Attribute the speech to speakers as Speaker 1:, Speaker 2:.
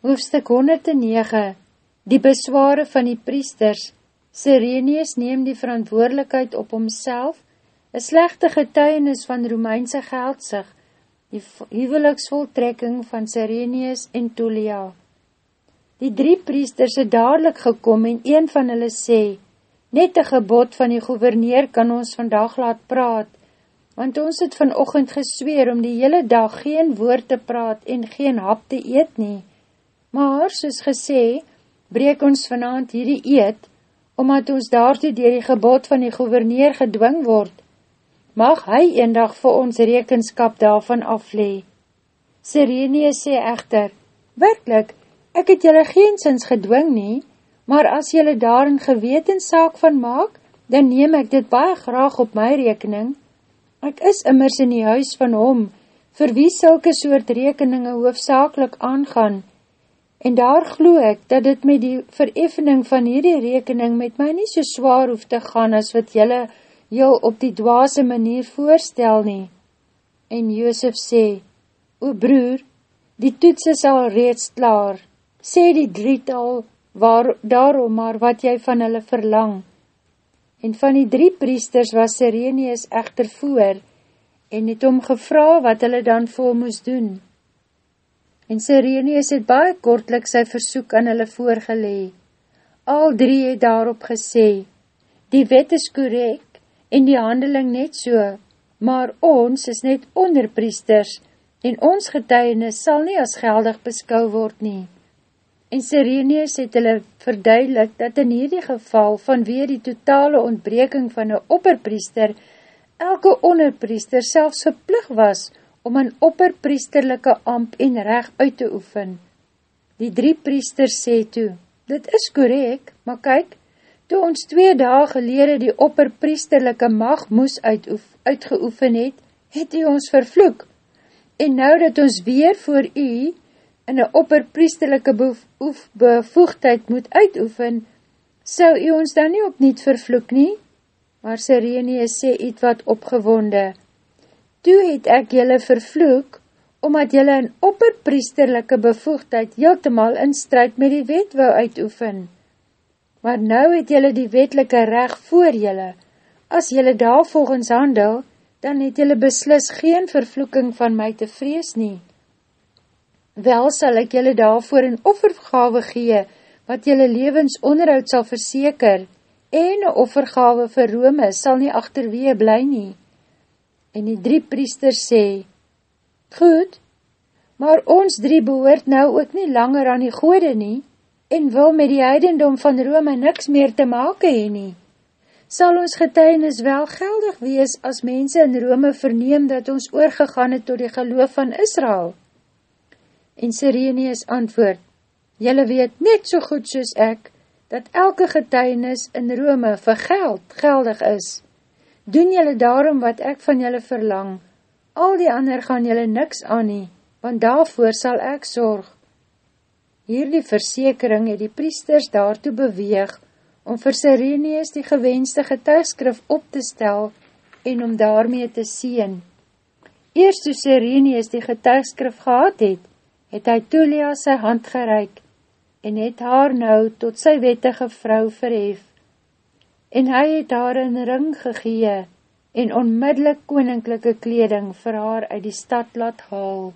Speaker 1: Hoofstuk 109 Die besware van die priesters Sirenius neem die verantwoordelikheid op homself, een slechte getuienis van Romeinse geldsig, die huweliksvoltrekking van Sirenius en Tulia. Die drie priesters het dadelijk gekom en een van hulle sê, net een gebod van die gouverneur kan ons vandag laat praat, want ons het vanochtend gesweer om die hele dag geen woord te praat en geen hap te eet nie. Maar, soos gesê, breek ons vanavond hierdie eet, omdat ons daartoe dier die gebod van die gouverneur gedwing word. Mag hy eendag vir ons rekenskap daarvan aflee. Sirene sê echter, Werkelijk, ek het jylle geensins gedwing nie, maar as jylle daar een gewetensaak van maak, dan neem ek dit baie graag op my rekening. Ek is immers in die huis van hom, vir wie sulke soort rekeninge hoofdzakelik aangaan, En daar glo ek, dat dit met die vereffening van hierdie rekening met my nie so zwaar hoef te gaan, as wat jylle jou op die dwaase manier voorstel nie. En Joosef sê, O broer, die toets is al reeds klaar, sê die drietal, waar, daarom maar wat jy van hulle verlang. En van die drie priesters was Sirenius echter voor, en het om gevra wat hulle dan vol moes doen en Sirenius het baie kortlik sy versoek aan hulle voorgelee. Al drie het daarop gesê, die wet is korek en die handeling net so, maar ons is net onderpriesters en ons getuienis sal nie as geldig beskou word nie. En Sirenius het hulle verduidelik dat in hierdie geval vanweer die totale ontbreking van een opperpriester, elke onderpriester selfs verplig was om een opperpriesterlijke amp en reg uit te oefen. Die drie priesters sê toe, dit is korek, maar kyk, toe ons twee dae gelede die opperpriesterlijke mag moes uitoef, uitgeoefen het, het hy ons vervloek. En nou dat ons weer voor u in een opperpriesterlijke bevoegdheid moet uitoefen, sou u ons dan nie opnieuw vervloek nie? Maar Sirene sê iets wat opgewonde, toe het ek jylle vervloek, omdat jylle in opperpriesterlijke bevoegdheid heeltemaal in strijd met die wet wou uitoefen. Maar nou het jylle die wetlike reg voor jylle. As jylle daar volgens handel, dan het jylle beslis geen vervloeking van my te vrees nie. Wel sal ek jylle daarvoor een offergave gee, wat jylle levensonderhoud sal verseker, en een offergave vir Rome sal nie achterwee bly nie. En die drie priesters sê, Goed, maar ons drie behoort nou ook nie langer aan die gode nie, en wil met die heidendom van Rome niks meer te make heen nie. Sal ons getuinis wel geldig wees as mense in Rome verneem dat ons oorgegaan het tot die geloof van Israel? En Sirenius antwoord, Julle weet net so goed soos ek, dat elke getuinis in Rome vir geld geldig is doen jylle daarom wat ek van jylle verlang, al die ander gaan jylle niks aan nie, want daarvoor sal ek sorg. Hierdie versekering het die priesters daartoe beweeg, om vir Sirenius die gewenste getuigskrif op te stel, en om daarmee te sien. Eerst toe Sirenius die getuigskrif gehad het, het hy Tulia sy hand gereik, en het haar nou tot sy wettige vrou verhef en hy het haar een ring gegee en onmiddellik koninklike kleding vir haar uit die stad laat haal.